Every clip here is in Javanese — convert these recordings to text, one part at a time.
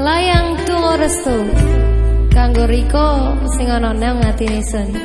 Layang Tungo Restu Kanggo Riko sing ana nang atine seni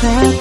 friend